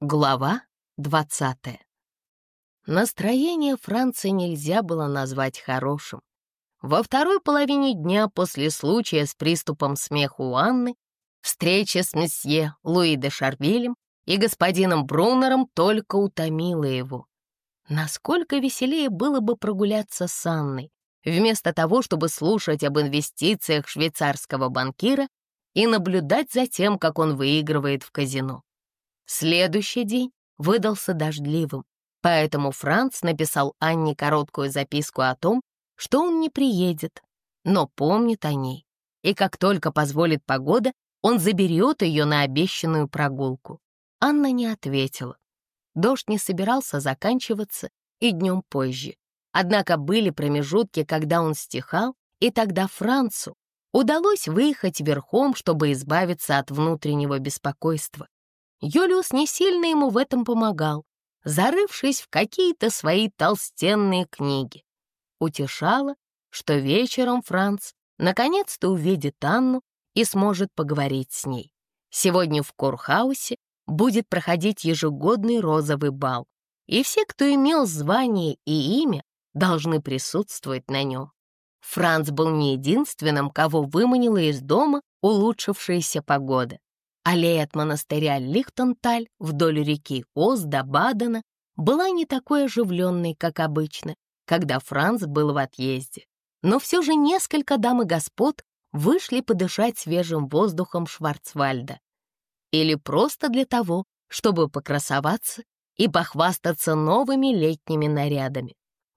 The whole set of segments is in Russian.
Глава 20 Настроение Франции нельзя было назвать хорошим. Во второй половине дня после случая с приступом смеха у Анны встреча с месье Луи де Шарвилем и господином Брунером только утомила его. Насколько веселее было бы прогуляться с Анной, вместо того, чтобы слушать об инвестициях швейцарского банкира и наблюдать за тем, как он выигрывает в казино. Следующий день выдался дождливым, поэтому Франц написал Анне короткую записку о том, что он не приедет, но помнит о ней, и как только позволит погода, он заберет ее на обещанную прогулку. Анна не ответила. Дождь не собирался заканчиваться и днем позже. Однако были промежутки, когда он стихал, и тогда Францу удалось выехать верхом, чтобы избавиться от внутреннего беспокойства. Юлиус не сильно ему в этом помогал, зарывшись в какие-то свои толстенные книги. Утешало, что вечером Франц наконец-то увидит Анну и сможет поговорить с ней. Сегодня в Курхаусе будет проходить ежегодный розовый бал, и все, кто имел звание и имя, должны присутствовать на нем. Франц был не единственным, кого выманила из дома улучшившаяся погода. Аллея от монастыря Лихтенталь вдоль реки Оз до Бадена была не такой оживленной, как обычно, когда Франц был в отъезде. Но все же несколько дам и господ вышли подышать свежим воздухом Шварцвальда. Или просто для того, чтобы покрасоваться и похвастаться новыми летними нарядами.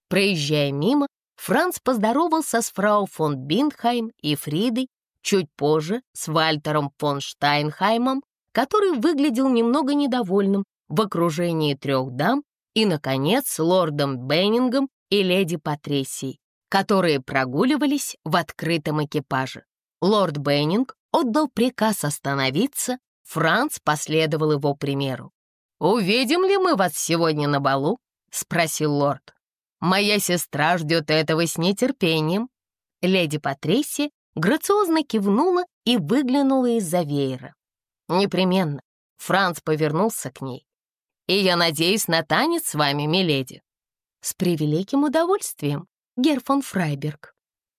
Проезжая мимо, Франц поздоровался с фрау фон Биндхайм и Фридой Чуть позже с Вальтером фон Штайнхаймом, который выглядел немного недовольным в окружении трех дам, и, наконец, с лордом Беннингом и леди Патрисией, которые прогуливались в открытом экипаже. Лорд Беннинг отдал приказ остановиться, Франц последовал его примеру. «Увидим ли мы вас сегодня на балу?» — спросил лорд. «Моя сестра ждет этого с нетерпением». Леди Патрисия грациозно кивнула и выглянула из-за веера. «Непременно». Франц повернулся к ней. «И я надеюсь на танец с вами, миледи». «С превеликим удовольствием, Гер фон Фрайберг».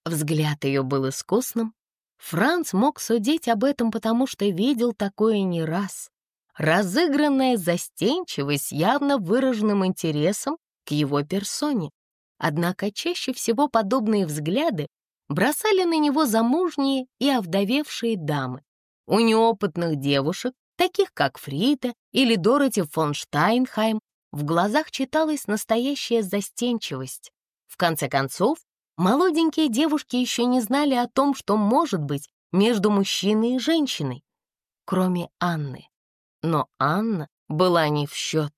Взгляд ее был искусным. Франц мог судить об этом, потому что видел такое не раз. Разыгранная застенчивость явно выраженным интересом к его персоне. Однако чаще всего подобные взгляды бросали на него замужние и овдовевшие дамы. У неопытных девушек, таких как Фрита или Дороти фон Штайнхайм, в глазах читалась настоящая застенчивость. В конце концов, молоденькие девушки еще не знали о том, что может быть между мужчиной и женщиной, кроме Анны. Но Анна была не в счет.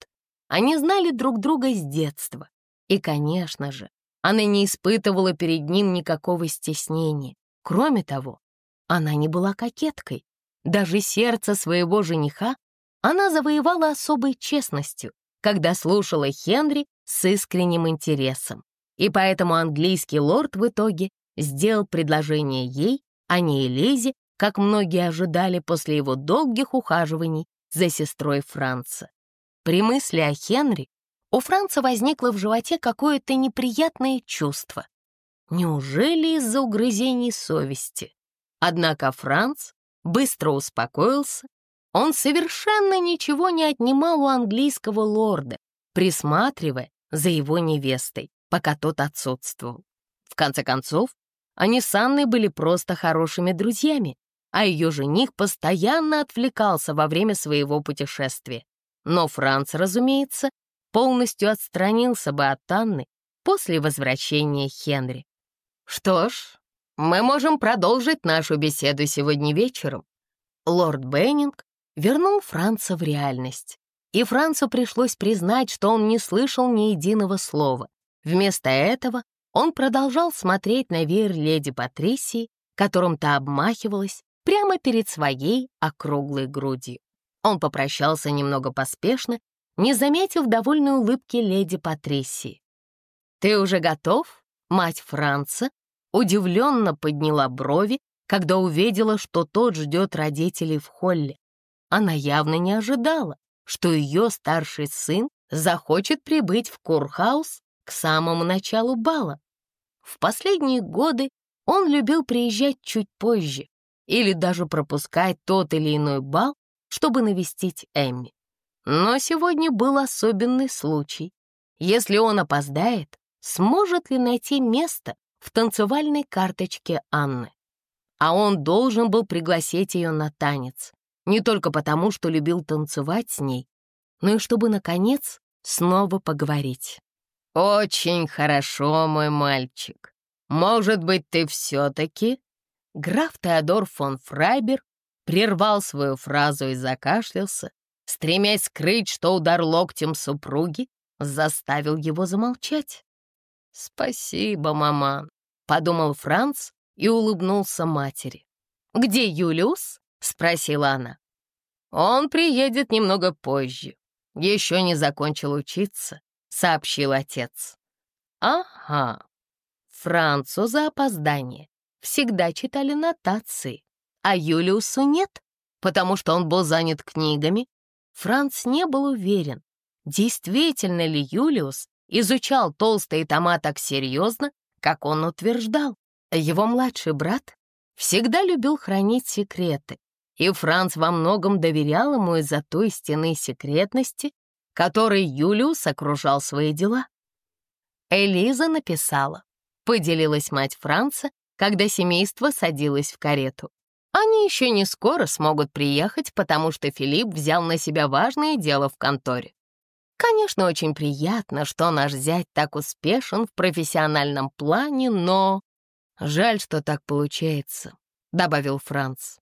Они знали друг друга с детства. И, конечно же, она не испытывала перед ним никакого стеснения. Кроме того, она не была кокеткой. Даже сердце своего жениха она завоевала особой честностью, когда слушала Хенри с искренним интересом. И поэтому английский лорд в итоге сделал предложение ей, а не Элизе, как многие ожидали после его долгих ухаживаний за сестрой Франца. При мысли о Хенри у Франца возникло в животе какое-то неприятное чувство. Неужели из-за угрызений совести? Однако Франц быстро успокоился. Он совершенно ничего не отнимал у английского лорда, присматривая за его невестой, пока тот отсутствовал. В конце концов, они с Анной были просто хорошими друзьями, а ее жених постоянно отвлекался во время своего путешествия. Но Франц, разумеется, полностью отстранился бы от Анны после возвращения Хенри. Что ж, мы можем продолжить нашу беседу сегодня вечером. Лорд Беннинг вернул Франца в реальность, и Францу пришлось признать, что он не слышал ни единого слова. Вместо этого он продолжал смотреть на веер леди Патрисии, которым та обмахивалась прямо перед своей округлой грудью. Он попрощался немного поспешно не заметив довольной улыбки леди Патрисии. «Ты уже готов, мать Франца?» Удивленно подняла брови, когда увидела, что тот ждет родителей в холле. Она явно не ожидала, что ее старший сын захочет прибыть в Курхаус к самому началу бала. В последние годы он любил приезжать чуть позже или даже пропускать тот или иной бал, чтобы навестить Эмми. Но сегодня был особенный случай. Если он опоздает, сможет ли найти место в танцевальной карточке Анны? А он должен был пригласить ее на танец, не только потому, что любил танцевать с ней, но и чтобы, наконец, снова поговорить. «Очень хорошо, мой мальчик. Может быть, ты все-таки...» Граф Теодор фон Фрайбер прервал свою фразу и закашлялся, стремясь скрыть, что удар локтем супруги заставил его замолчать. «Спасибо, маман», — подумал Франц и улыбнулся матери. «Где Юлиус?» — спросила она. «Он приедет немного позже. Еще не закончил учиться», — сообщил отец. «Ага. Францу за опоздание всегда читали нотации, а Юлиусу нет, потому что он был занят книгами Франц не был уверен, действительно ли Юлиус изучал толстые тома так серьезно, как он утверждал. Его младший брат всегда любил хранить секреты, и Франц во многом доверял ему из-за той стены секретности, которой Юлиус окружал свои дела. Элиза написала, поделилась мать Франца, когда семейство садилось в карету. Они еще не скоро смогут приехать, потому что Филипп взял на себя важное дело в конторе. Конечно, очень приятно, что наш зять так успешен в профессиональном плане, но... Жаль, что так получается, — добавил Франц.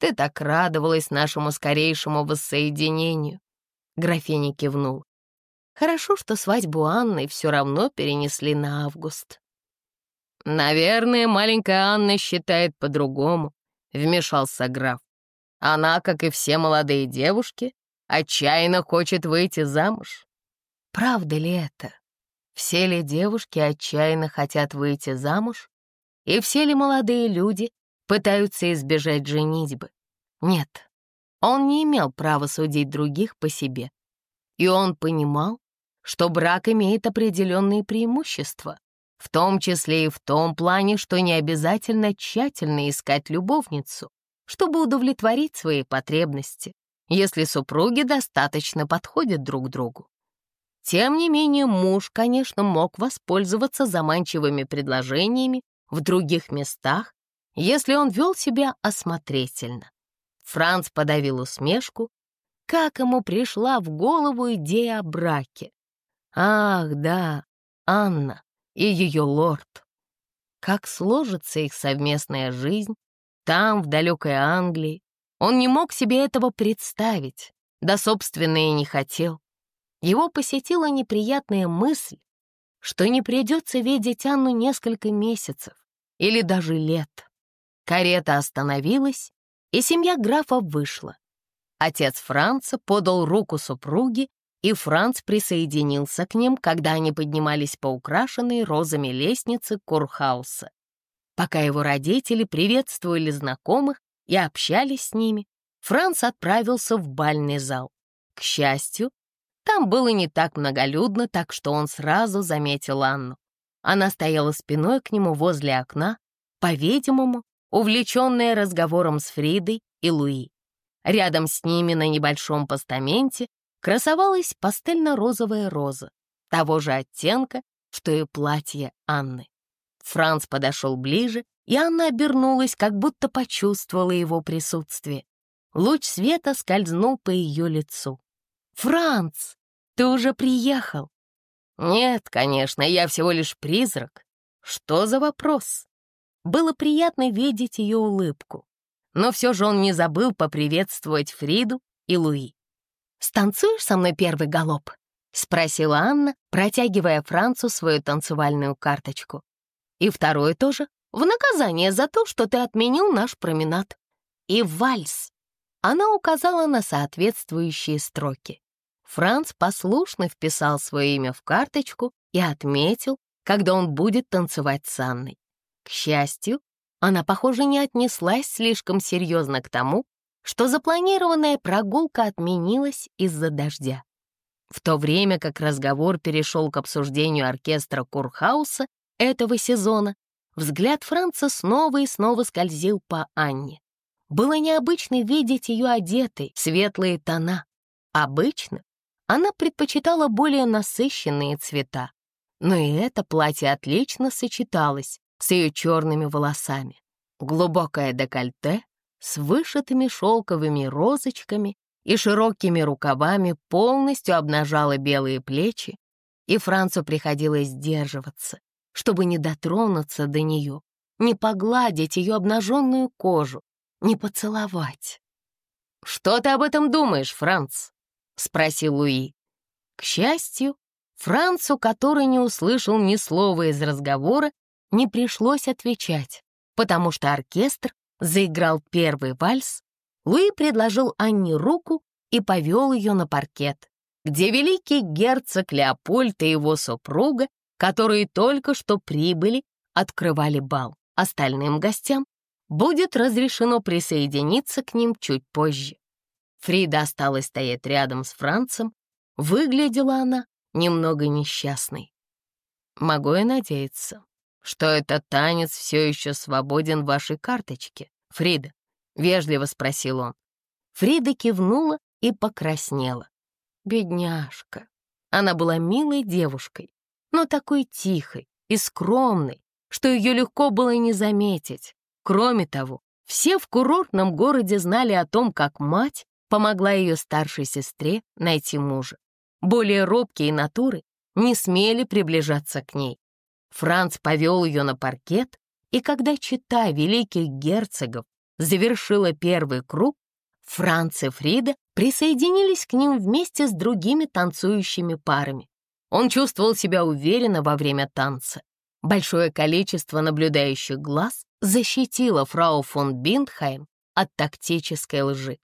Ты так радовалась нашему скорейшему воссоединению. Графиня кивнул. Хорошо, что свадьбу Анны все равно перенесли на август. Наверное, маленькая Анна считает по-другому, — вмешался граф. «Она, как и все молодые девушки, отчаянно хочет выйти замуж». Правда ли это? Все ли девушки отчаянно хотят выйти замуж? И все ли молодые люди пытаются избежать женитьбы? Нет, он не имел права судить других по себе. И он понимал, что брак имеет определенные преимущества, в том числе и в том плане, что не обязательно тщательно искать любовницу, чтобы удовлетворить свои потребности, если супруги достаточно подходят друг другу. Тем не менее, муж, конечно, мог воспользоваться заманчивыми предложениями в других местах, если он вел себя осмотрительно. Франц подавил усмешку, как ему пришла в голову идея о браке. Ах, да, Анна, и ее лорд. Как сложится их совместная жизнь там, в далекой Англии, он не мог себе этого представить, да, собственно, и не хотел. Его посетила неприятная мысль, что не придется видеть Анну несколько месяцев или даже лет. Карета остановилась, и семья графа вышла. Отец Франца подал руку супруге и Франц присоединился к ним, когда они поднимались по украшенной розами лестнице Курхауса. Пока его родители приветствовали знакомых и общались с ними, Франц отправился в бальный зал. К счастью, там было не так многолюдно, так что он сразу заметил Анну. Она стояла спиной к нему возле окна, по-видимому, увлеченная разговором с Фридой и Луи. Рядом с ними на небольшом постаменте красовалась пастельно-розовая роза, того же оттенка, что и платье Анны. Франц подошел ближе, и Анна обернулась, как будто почувствовала его присутствие. Луч света скользнул по ее лицу. «Франц, ты уже приехал?» «Нет, конечно, я всего лишь призрак. Что за вопрос?» Было приятно видеть ее улыбку, но все же он не забыл поприветствовать Фриду и Луи. «Станцуешь со мной первый галоп?» — спросила Анна, протягивая Францу свою танцевальную карточку. «И второй тоже, в наказание за то, что ты отменил наш променад. И вальс». Она указала на соответствующие строки. Франц послушно вписал свое имя в карточку и отметил, когда он будет танцевать с Анной. К счастью, она, похоже, не отнеслась слишком серьезно к тому, что запланированная прогулка отменилась из-за дождя. В то время как разговор перешел к обсуждению оркестра Курхауса этого сезона, взгляд Франца снова и снова скользил по Анне. Было необычно видеть ее одетой, светлые тона. Обычно она предпочитала более насыщенные цвета, но и это платье отлично сочеталось с ее черными волосами. Глубокое декольте с вышитыми шелковыми розочками и широкими рукавами полностью обнажало белые плечи, и Францу приходилось сдерживаться, чтобы не дотронуться до нее, не погладить ее обнаженную кожу, не поцеловать. «Что ты об этом думаешь, Франц?» — спросил Луи. К счастью, Францу, который не услышал ни слова из разговора, не пришлось отвечать, потому что оркестр заиграл первый вальс, Луи предложил Анне руку и повел ее на паркет, где великий герцог Леопольд и его супруга, которые только что прибыли, открывали бал. Остальным гостям будет разрешено присоединиться к ним чуть позже. Фрида осталась стоять рядом с Францем. Выглядела она немного несчастной. Могу я надеяться, что этот танец все еще свободен в вашей карточке, Фрида? Вежливо спросил он. Фрида кивнула и покраснела. Бедняжка. Она была милой девушкой, но такой тихой и скромной, что ее легко было не заметить. Кроме того, все в курортном городе знали о том, как мать помогла ее старшей сестре найти мужа. Более робкие натуры не смели приближаться к ней. Франц повел ее на паркет, и когда чита великих герцогов завершила первый круг, Франц и Фрида присоединились к ним вместе с другими танцующими парами. Он чувствовал себя уверенно во время танца. Большое количество наблюдающих глаз защитило фрау фон Биндхайм от тактической лжи.